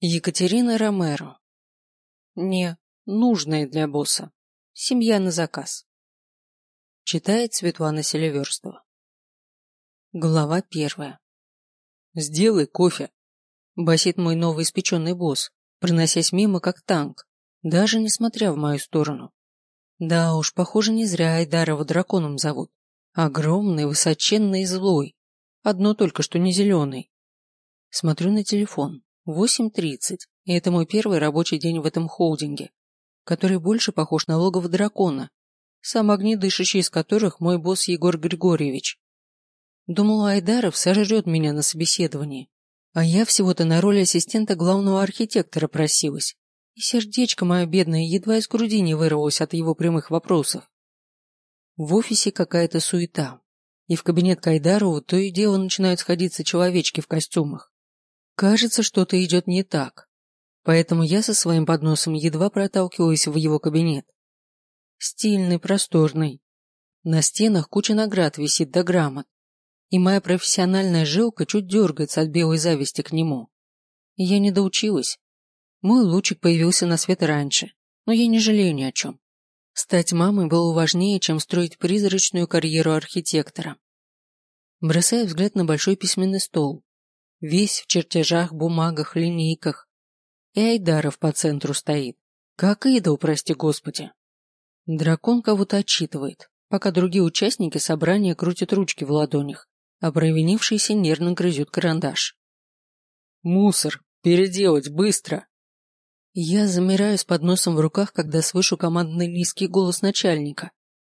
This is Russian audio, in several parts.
Екатерина Ромеро. Не нужная для босса. Семья на заказ. Читает Светлана Селиверстова. Глава первая. «Сделай кофе», – басит мой новый испеченный босс, проносясь мимо как танк, даже не смотря в мою сторону. Да уж, похоже, не зря Айдарова драконом зовут. Огромный, высоченный и злой. Одно только, что не зеленый. Смотрю на телефон. 8.30, и это мой первый рабочий день в этом холдинге, который больше похож на логово дракона, сам огнедышащий из которых мой босс Егор Григорьевич. Думала, Айдаров сожрет меня на собеседовании, а я всего-то на роль ассистента главного архитектора просилась, и сердечко мое бедное едва из груди не вырвалось от его прямых вопросов. В офисе какая-то суета, и в кабинет Кайдарову то и дело начинают сходиться человечки в костюмах. Кажется, что-то идет не так. Поэтому я со своим подносом едва проталкиваюсь в его кабинет. Стильный, просторный. На стенах куча наград висит до грамот. И моя профессиональная жилка чуть дергается от белой зависти к нему. я не доучилась. Мой лучик появился на свет раньше, но я не жалею ни о чем. Стать мамой было важнее, чем строить призрачную карьеру архитектора. Бросая взгляд на большой письменный стол, Весь в чертежах, бумагах, линейках. И Айдаров по центру стоит. Как идол, прости господи. Дракон кого-то отчитывает, пока другие участники собрания крутят ручки в ладонях, а нервно грызет карандаш. «Мусор! Переделать! Быстро!» Я замираю с подносом в руках, когда слышу командный низкий голос начальника,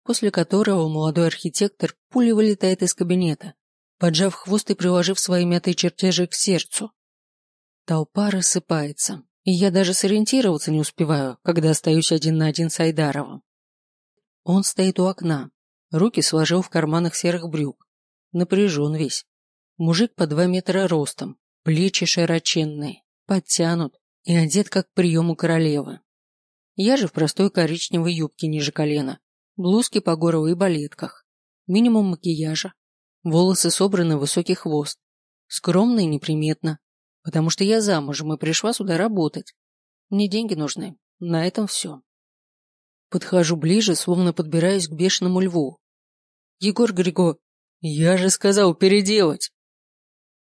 после которого молодой архитектор пулей вылетает из кабинета, поджав хвост и приложив свои мятые чертежи к сердцу. Толпа рассыпается, и я даже сориентироваться не успеваю, когда остаюсь один на один с Айдаровым. Он стоит у окна, руки сложил в карманах серых брюк, напряжен весь. Мужик по два метра ростом, плечи широченные, подтянут и одет как прием у королевы. Я же в простой коричневой юбке ниже колена, блузке по горло и балетках, минимум макияжа, Волосы собраны в высокий хвост. Скромно и неприметно. Потому что я замужем и пришла сюда работать. Мне деньги нужны. На этом все. Подхожу ближе, словно подбираюсь к бешеному льву. Егор Григо, я же сказал переделать.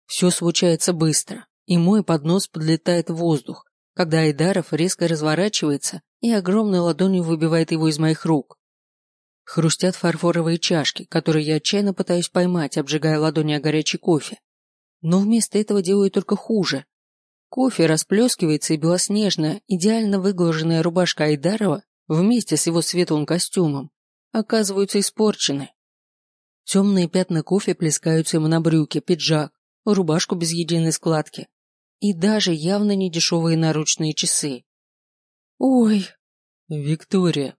Все случается быстро, и мой поднос подлетает в воздух, когда Айдаров резко разворачивается и огромной ладонью выбивает его из моих рук. Хрустят фарфоровые чашки, которые я отчаянно пытаюсь поймать, обжигая ладони о горячий кофе. Но вместо этого делаю только хуже. Кофе расплескивается, и белоснежная, идеально выглаженная рубашка Айдарова вместе с его светлым костюмом оказываются испорчены. Темные пятна кофе плескаются ему на брюки, пиджак, рубашку без единой складки и даже явно недешевые наручные часы. «Ой!» «Виктория!»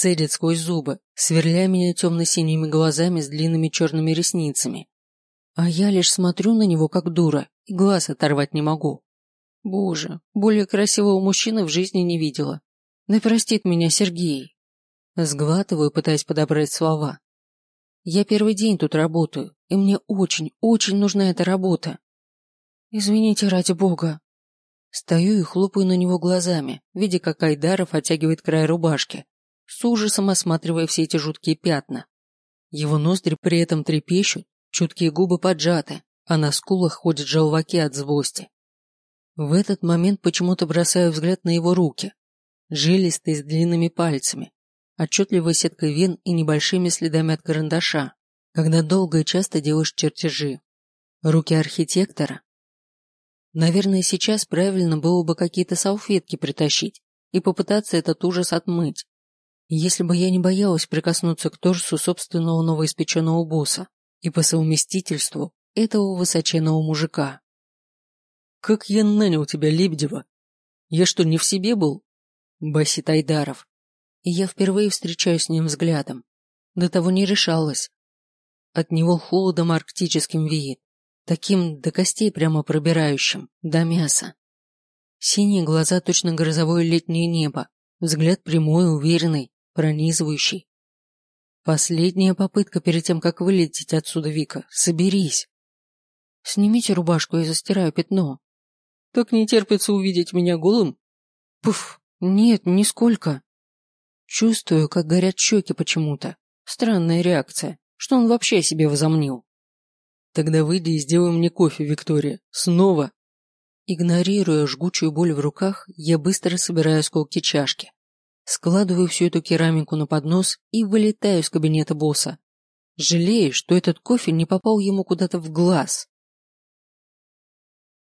Цедит сквозь зубы, сверляя меня темно-синими глазами с длинными черными ресницами. А я лишь смотрю на него как дура и глаз оторвать не могу. Боже, более красивого мужчины в жизни не видела. Да простит меня Сергей. Сглатываю, пытаясь подобрать слова. Я первый день тут работаю, и мне очень, очень нужна эта работа. Извините ради бога. Стою и хлопаю на него глазами, видя, как Айдаров оттягивает край рубашки, с ужасом осматривая все эти жуткие пятна. Его ноздри при этом трепещут, чуткие губы поджаты, а на скулах ходят желваки от злости. В этот момент почему-то бросаю взгляд на его руки, жилистые с длинными пальцами, отчетливой сеткой вен и небольшими следами от карандаша, когда долго и часто делаешь чертежи. Руки архитектора. Наверное, сейчас правильно было бы какие-то салфетки притащить и попытаться этот ужас отмыть. Если бы я не боялась прикоснуться к торсу собственного новоиспеченного босса и по совместительству этого высоченного мужика. «Как я нанял тебя, Лебедева? Я что, не в себе был?» Басит Айдаров. И я впервые встречаюсь с ним взглядом. До того не решалась. От него холодом арктическим веет, таким до костей прямо пробирающим, до мяса. Синие глаза точно грозовое летнее небо, взгляд прямой, уверенный, пронизывающий. Последняя попытка перед тем, как вылететь отсюда, Вика. Соберись. Снимите рубашку, я застираю пятно. Так не терпится увидеть меня голым? Пуф, нет, нисколько. Чувствую, как горят щеки почему-то. Странная реакция. Что он вообще себе возомнил? Тогда выйди и сделай мне кофе, Виктория. Снова. Игнорируя жгучую боль в руках, я быстро собираю осколки чашки. Складываю всю эту керамику на поднос и вылетаю из кабинета босса. Жалею, что этот кофе не попал ему куда-то в глаз.